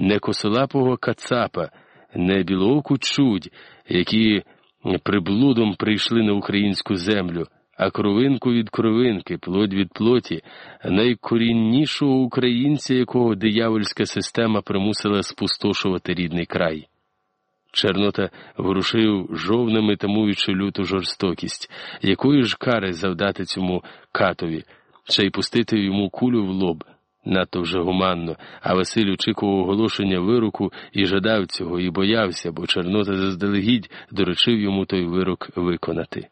не косолапого кацапа, не білооку чудь, які приблудом прийшли на українську землю, а кровинку від кровинки, плоть від плоті, найкоріннішого українця, якого диявольська система примусила спустошувати рідний край. Чернота ворушив жовними тамуючи люту жорстокість, якої ж кари завдати цьому катові, ще й пустити йому кулю в лоб. Надто вже гуманно, а Василь очікував оголошення вироку і жадав цього, і боявся, бо Чорнота заздалегідь доручив йому той вирок виконати.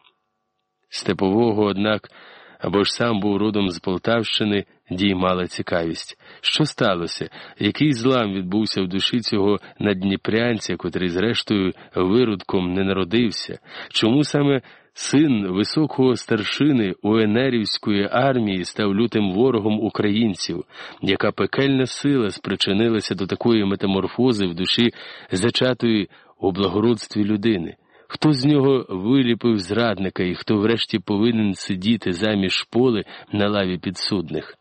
Степового, однак, або ж сам був родом з Полтавщини, діймала цікавість. Що сталося? Який злам відбувся в душі цього надніпрянця, котрий, зрештою, виродком не народився? Чому саме син високого старшини Уенерівської армії став лютим ворогом українців, яка пекельна сила спричинилася до такої метаморфози в душі зачатої у благородстві людини? Хто з нього виліпив зрадника і хто врешті повинен сидіти заміж поле на лаві підсудних?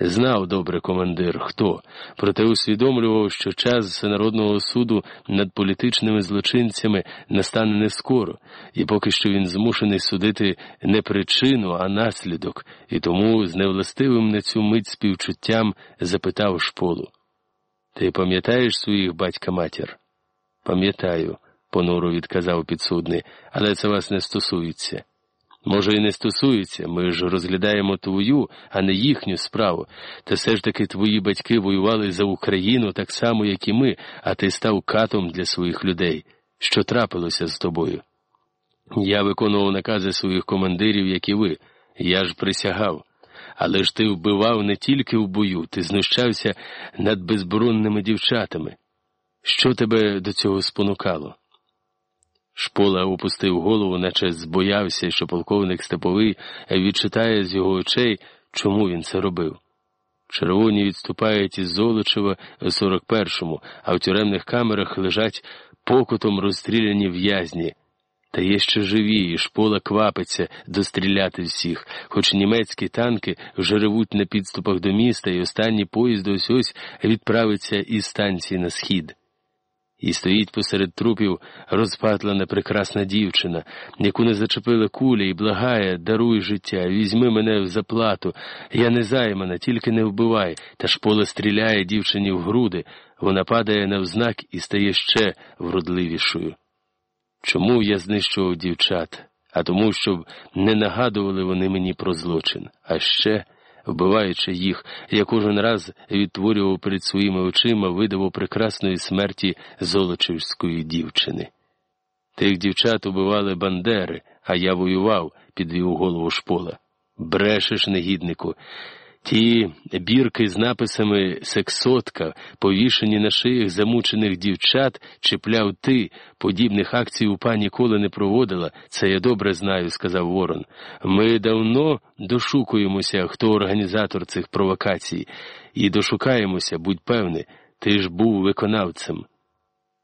Знав добре командир хто, проте усвідомлював, що час всенародного суду над політичними злочинцями настане не скоро, і поки що він змушений судити не причину, а наслідок, і тому з невластивим на цю мить співчуттям запитав шполу. Ти пам'ятаєш своїх батька матір? Пам'ятаю, понуро відказав підсудний, але це вас не стосується. Може, і не стосується, ми ж розглядаємо твою, а не їхню справу. Та все ж таки твої батьки воювали за Україну так само, як і ми, а ти став катом для своїх людей. Що трапилося з тобою? Я виконував накази своїх командирів, як і ви. Я ж присягав. Але ж ти вбивав не тільки в бою, ти знущався над безборонними дівчатами. Що тебе до цього спонукало? Шпола опустив голову, наче збоявся, що полковник Степовий відчитає з його очей, чому він це робив. Червоні відступають із Золочева в 41-му, а в тюремних камерах лежать покутом розстріляні в'язні. Та є ще живі, і шпола квапиться достріляти всіх, хоч німецькі танки вже ревуть на підступах до міста, і останній поїзд ось ось відправиться із станції на схід. І стоїть посеред трупів розпатлена прекрасна дівчина, яку не зачепили кулі, і благає, даруй життя, візьми мене в заплату. Я не займана, тільки не вбивай, та ж поле стріляє дівчині в груди, вона падає навзнак і стає ще вродливішою. Чому я знищував дівчат? А тому, щоб не нагадували вони мені про злочин, а ще вбиваючи їх, я кожен раз відтворював перед своїми очима видаву прекрасної смерті золочівської дівчини. Тих дівчат убивали бандери, а я воював, підвів голову шпола. Брешеш, негіднику. Ті бірки з написами сексотка, повішені на шиях замучених дівчат, чіпляв ти, подібних акцій упа ніколи не проводила, це я добре знаю, сказав Ворон. Ми давно дошукуємося, хто організатор цих провокацій, і дошукаємося, будь певний, ти ж був виконавцем.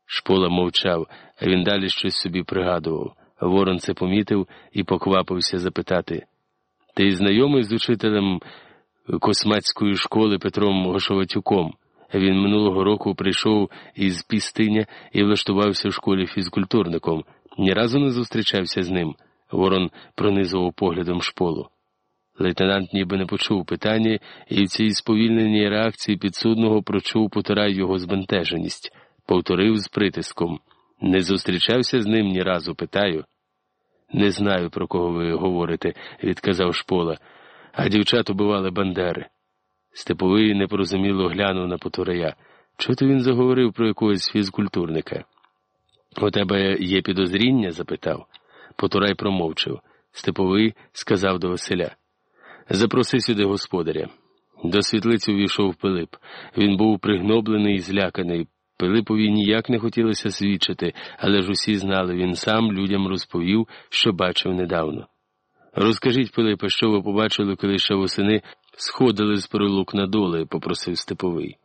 Шпола мовчав, а він далі щось собі пригадував. Ворон це помітив і поквапився запитати. Ти знайомий з учителем? Космацької школи Петром Гошоватюком. Він минулого року прийшов із пістиня і влаштувався в школі фізкультурником. Ні разу не зустрічався з ним. Ворон пронизував поглядом шполу. Лейтенант ніби не почув питання, і в цій сповільненій реакції підсудного прочув потирай його збентеженість, повторив з притиском. Не зустрічався з ним ні разу, питаю. Не знаю, про кого ви говорите, відказав шпола а дівчат убивали бандери. Степовий непорозуміло глянув на Потурая. Чого то він заговорив про якогось фізкультурника? У тебе є підозріння? запитав. Потурай промовчав. Степовий сказав до Василя. Запроси сюди господаря. До світлиці увійшов Пилип. Він був пригноблений і зляканий. Пилипові ніяк не хотілося свідчити, але ж усі знали, він сам людям розповів, що бачив недавно. Розкажіть, Пилипе, що ви побачили, коли ще восени сходили з прилук на доле, попросив Степовий.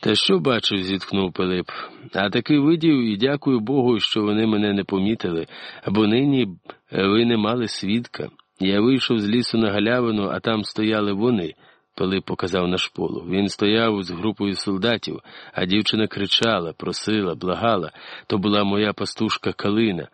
Та що бачив, зітхнув Пилип. А таки видів і дякую Богу, що вони мене не помітили, бо нині ви не мали свідка. Я вийшов з лісу на галявину, а там стояли вони. Пилип показав на шполу. Він стояв з групою солдатів, а дівчина кричала, просила, благала. То була моя пастушка Калина.